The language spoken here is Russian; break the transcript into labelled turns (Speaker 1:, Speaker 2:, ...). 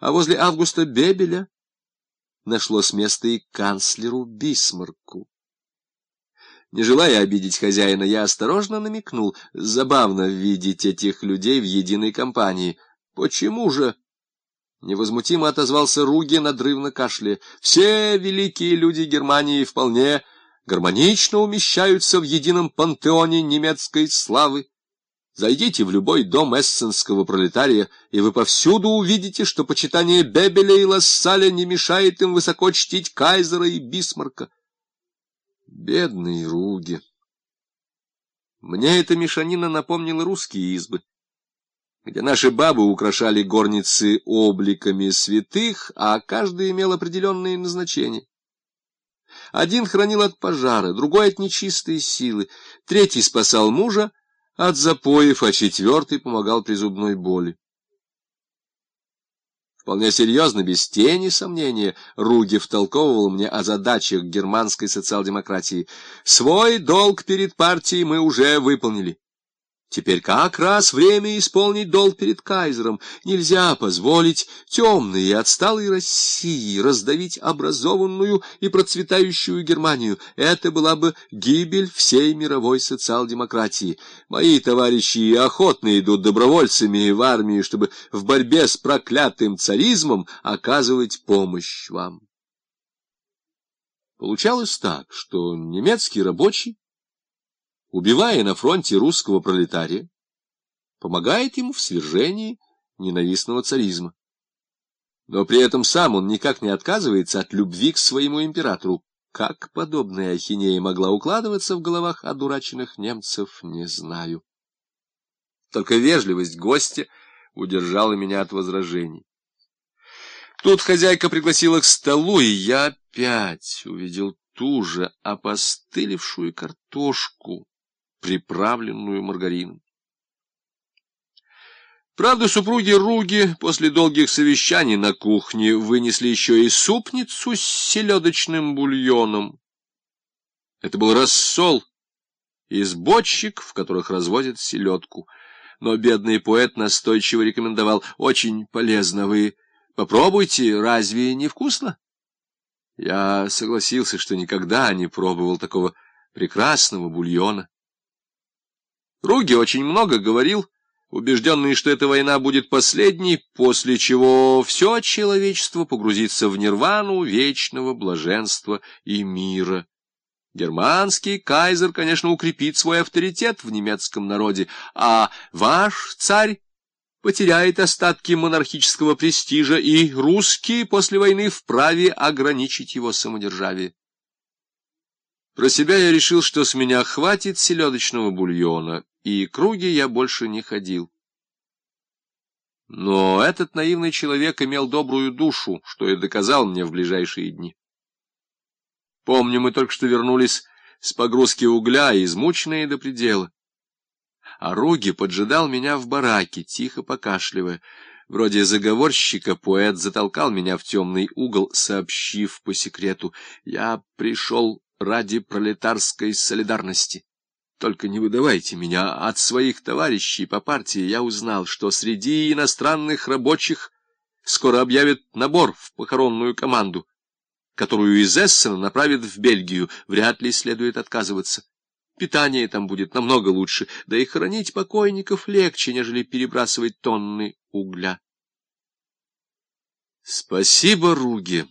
Speaker 1: а возле Августа Бебеля нашлось место и канцлеру Бисмарку. Не желая обидеть хозяина, я осторожно намекнул. Забавно видеть этих людей в единой компании. Почему же? Невозмутимо отозвался Руги, надрывно кашляя. Все великие люди Германии вполне гармонично умещаются в едином пантеоне немецкой славы. Зайдите в любой дом эссенского пролетария, и вы повсюду увидите, что почитание Бебеля и Лассаля не мешает им высоко чтить Кайзера и Бисмарка. Бедные руги! Мне эта мешанина напомнила русские избы, где наши бабы украшали горницы обликами святых, а каждый имел определенные назначения. Один хранил от пожара, другой от нечистой силы, третий спасал мужа от запоев, а четвертый помогал при зубной боли. Вполне серьезно, без тени сомнения, Руги втолковывал мне о задачах германской социал-демократии. Свой долг перед партией мы уже выполнили. Теперь как раз время исполнить долг перед кайзером. Нельзя позволить темной и отсталой России раздавить образованную и процветающую Германию. Это была бы гибель всей мировой социал-демократии. Мои товарищи охотно идут добровольцами в армию, чтобы в борьбе с проклятым царизмом оказывать помощь вам. Получалось так, что немецкий рабочий убивая на фронте русского пролетария, помогает ему в свержении ненавистного царизма. Но при этом сам он никак не отказывается от любви к своему императору. Как подобная ахинея могла укладываться в головах одураченных немцев, не знаю. Только вежливость гостя удержала меня от возражений. Тут хозяйка пригласила к столу, и я опять увидел ту же опостылевшую картошку, приправленную маргарином. Правда, супруги Руги после долгих совещаний на кухне вынесли еще и супницу с селедочным бульоном. Это был рассол из бочек, в которых разводят селедку. Но бедный поэт настойчиво рекомендовал. Очень полезно. Вы попробуйте. Разве не вкусно? Я согласился, что никогда не пробовал такого прекрасного бульона. Руги очень много говорил, убежденный, что эта война будет последней, после чего все человечество погрузится в нирвану вечного блаженства и мира. Германский кайзер, конечно, укрепит свой авторитет в немецком народе, а ваш царь потеряет остатки монархического престижа, и русские после войны вправе ограничить его самодержавие. Про себя я решил, что с меня хватит селедочного бульона, и круги я больше не ходил. Но этот наивный человек имел добрую душу, что и доказал мне в ближайшие дни. Помню, мы только что вернулись с погрузки угля, измученные до предела. А Руги поджидал меня в бараке, тихо покашливая. Вроде заговорщика поэт затолкал меня в темный угол, сообщив по секрету. Я пришел ради пролетарской солидарности. Только не выдавайте меня. От своих товарищей по партии я узнал, что среди иностранных рабочих скоро объявят набор в похоронную команду, которую из Эссена направят в Бельгию. Вряд ли следует отказываться. Питание там будет намного лучше, да и хоронить покойников легче, нежели перебрасывать тонны угля. Спасибо, Руге.